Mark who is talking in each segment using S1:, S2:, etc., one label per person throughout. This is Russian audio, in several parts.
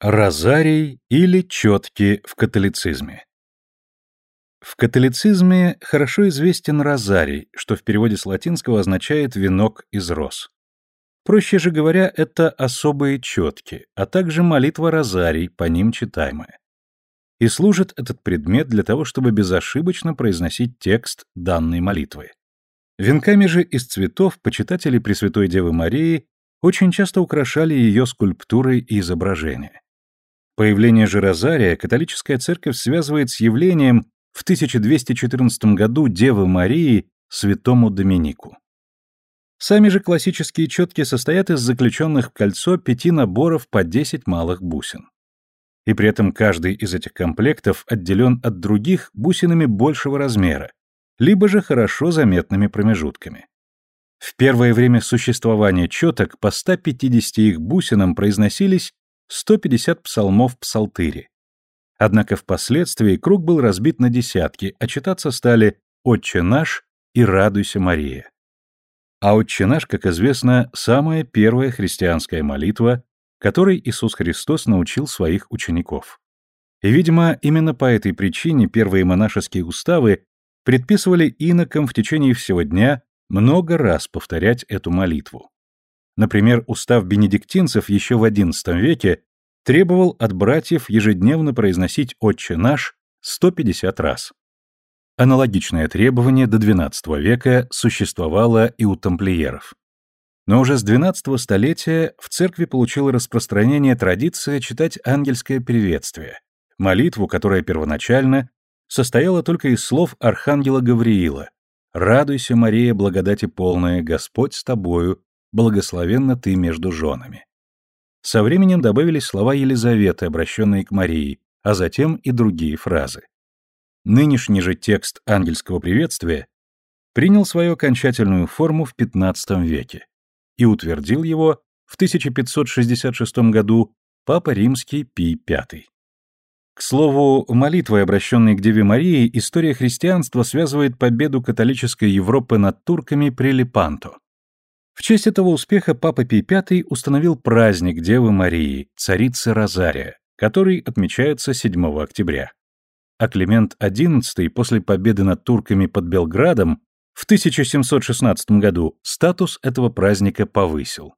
S1: Розарий или четки в католицизме. В католицизме хорошо известен розарий, что в переводе с латинского означает «венок из роз». Проще же говоря, это особые четки, а также молитва розарий, по ним читаемая. И служит этот предмет для того, чтобы безошибочно произносить текст данной молитвы. Венками же из цветов почитатели Пресвятой Девы Марии очень часто украшали ее скульптуры и изображения. Появление же Розария католическая церковь связывает с явлением в 1214 году Девы Марии святому Доминику. Сами же классические четки состоят из заключенных в кольцо пяти наборов по 10 малых бусин. И при этом каждый из этих комплектов отделен от других бусинами большего размера, либо же хорошо заметными промежутками. В первое время существования четок по 150 их бусинам произносились 150 псалмов псалтыри. Однако впоследствии круг был разбит на десятки, а читаться стали «Отче наш» и «Радуйся, Мария». А «Отче наш», как известно, самая первая христианская молитва, которой Иисус Христос научил своих учеников. И, видимо, именно по этой причине первые монашеские уставы предписывали инокам в течение всего дня много раз повторять эту молитву. Например, устав бенедиктинцев еще в XI веке требовал от братьев ежедневно произносить «Отче наш» 150 раз. Аналогичное требование до XII века существовало и у тамплиеров. Но уже с XII столетия в церкви получила распространение традиция читать ангельское приветствие, молитву, которая первоначально состояла только из слов архангела Гавриила «Радуйся, Мария, благодати полная, Господь с тобою, благословенна ты между женами. Со временем добавились слова Елизаветы, обращенные к Марии, а затем и другие фразы. Нынешний же текст ангельского приветствия принял свою окончательную форму в XV веке и утвердил его в 1566 году Папа Римский Пий V. К слову, молитвой, обращенной к Деве Марии, история христианства связывает победу католической Европы над турками при Лепанто. В честь этого успеха Папа Пий V установил праздник Девы Марии, царицы Розария, который отмечается 7 октября. А Климент XI после победы над турками под Белградом в 1716 году статус этого праздника повысил.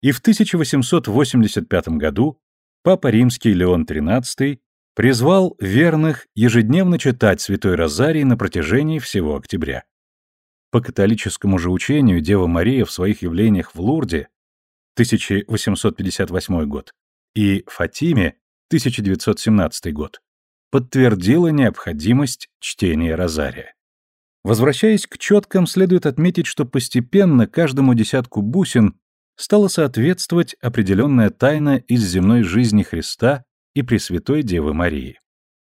S1: И в 1885 году Папа Римский Леон XIII призвал верных ежедневно читать Святой Розарий на протяжении всего октября. По католическому же учению Дева Мария в своих явлениях в Лурде 1858 год и Фатиме 1917 год подтвердила необходимость чтения Розария. Возвращаясь к четкам, следует отметить, что постепенно каждому десятку бусин стала соответствовать определенная тайна из земной жизни Христа и Пресвятой Девы Марии.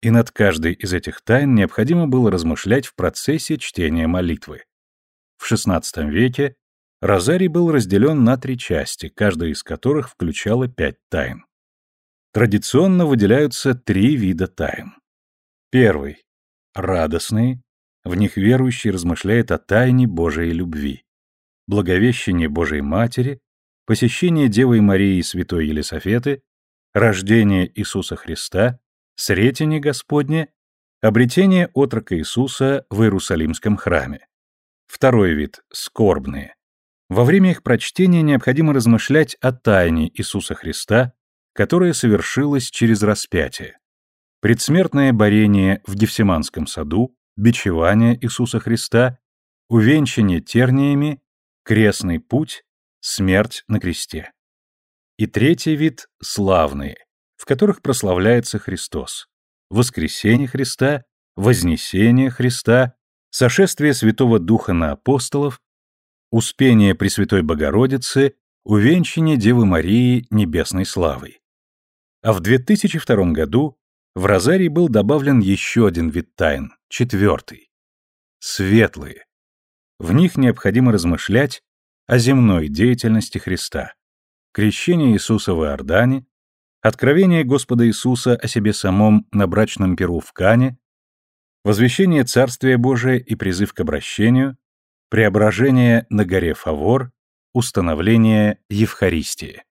S1: И над каждой из этих тайн необходимо было размышлять в процессе чтения молитвы. В XVI веке розарий был разделен на три части, каждая из которых включала пять тайн. Традиционно выделяются три вида тайн. Первый — радостные, в них верующий размышляет о тайне Божией любви. Благовещение Божией Матери, посещение Девой Марии и Святой Елисофеты, рождение Иисуса Христа, Сретение Господне, обретение отрока Иисуса в Иерусалимском храме. Второй вид – скорбные. Во время их прочтения необходимо размышлять о тайне Иисуса Христа, которая совершилась через распятие. Предсмертное борение в Гефсиманском саду, бичевание Иисуса Христа, увенчание терниями, крестный путь, смерть на кресте. И третий вид – славные, в которых прославляется Христос. Воскресение Христа, вознесение Христа, сошествие Святого Духа на апостолов, успение Пресвятой Богородицы, увенчание Девы Марии небесной славой. А в 2002 году в Розарий был добавлен еще один вид тайн, четвертый. Светлые. В них необходимо размышлять о земной деятельности Христа. Крещение Иисуса в Иордане, откровение Господа Иисуса о себе самом на брачном перу в Кане, возвещение Царствия Божия и призыв к обращению, преображение на горе Фавор, установление Евхаристии.